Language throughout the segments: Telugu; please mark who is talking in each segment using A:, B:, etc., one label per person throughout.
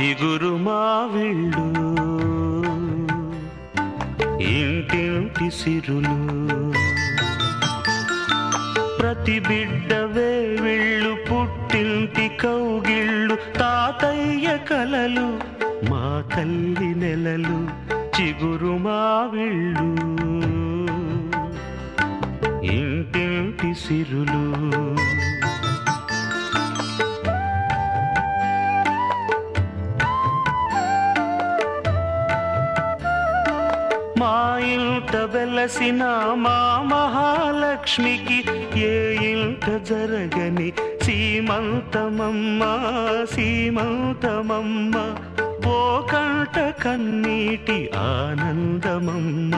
A: చిగురు మావిళ్ళు ఇంటింటి సిరులు. ప్రతి బిడ్డవే విళ్ళు పుట్టింటి కౌగిళ్ళు తాతయ్య కలలు మా కల్లి నెలలు చిగురు మావిళ్ళు ఇంటింటి సిరులు. ఇంట వెలసిన మా మహాలక్ష్మికి ఏ ఇంట జరగని సీమంతమమ్మ సీమంతమమ్మ. ఓ కంట కన్నీటి ఆనందమమ్మ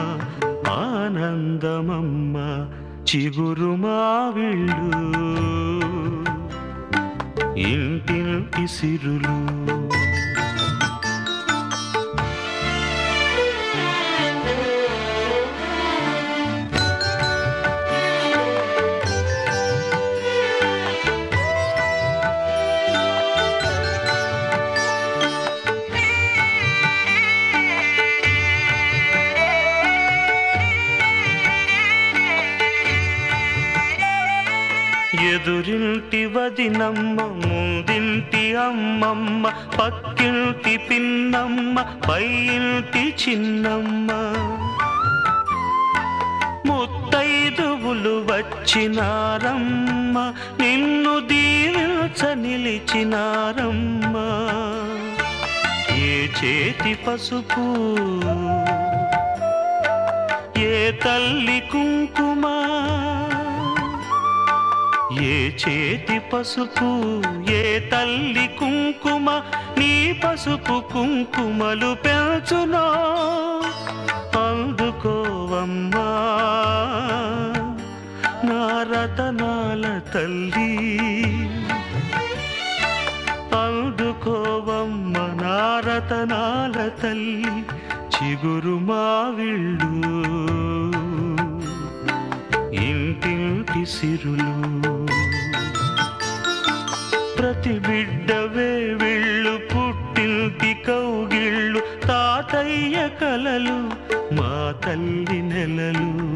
A: ఆనందమమ్మ చిగురు మావిళ్ళు ఇంటింటి సిరులు ఎదురింటి వదినమ్మ ముందింటి అమ్మమ్మ పక్కింటి పిన్నమ్మ పై ఇంటి చిన్నమ్మ. ముత్తైదువులు వచ్చినారమ్మ నిన్ను దీవించ నిలిచినారమ్మ. ఏ చేతి పసుపు ఏ తల్లి కుంకుమా ఏ చేతి పసుపు ఏ తల్లి కుంకుమ నీ పసుపు కుంకుమలు పెంచునో అందుకోవమ్మా నా రతనాల తల్లి. అందుకోవమ్మ నా రతనాల తల్లి చిగురు మావిళ్ళు ఇంటింటి సిరులు ప్రతి బిడ్డవే వెళ్ళు పుట్టింటి కౌగిళ్ళు తాతయ్య కలలు మా తల్లి నెలలు.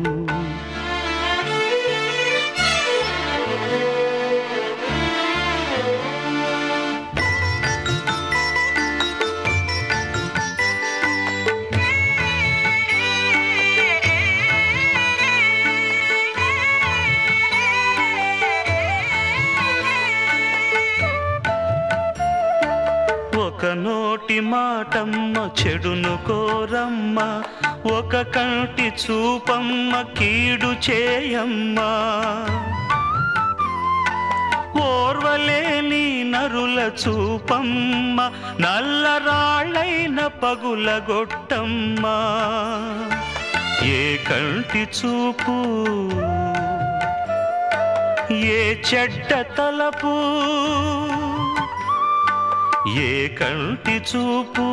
A: ఒక నోటి మాటమ్మ చెడును కోరమ్మ ఒక కంటి చూపమ్మ కీడు చేయమ్మా. ఓర్వలేని నరుల చూపమ్మ నల్లరాళ్ళైన పగులగొట్టమ్మా ఏ కంటి చూపు ఏ చెడ్డ తలపు ఏ కంటి చూపు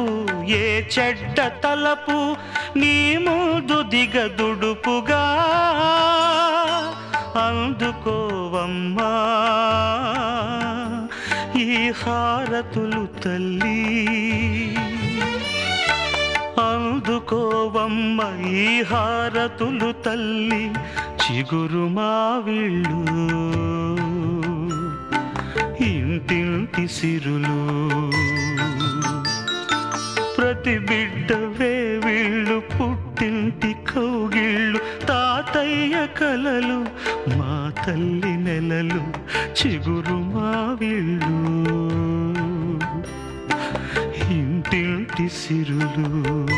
A: ఏ చెడ్డ తలపు నీ ముందు దిగదుడుపుగా అందుకోవమ్మా. ఈ హారతులు తల్లి అందుకోవమ్మ ఈ హారతులు తల్లి చిగురు మావిళ్ళు ఇంటింటి సిరులు. ప్రతి బిడ్డ వేవిళ్ళు పుట్టింటి కౌగిళ్ళు. తాతయ్య కలలు మా తల్లి నెలలు చిగురు మా వీళ్ళు. ఇంటింటి సిరులు.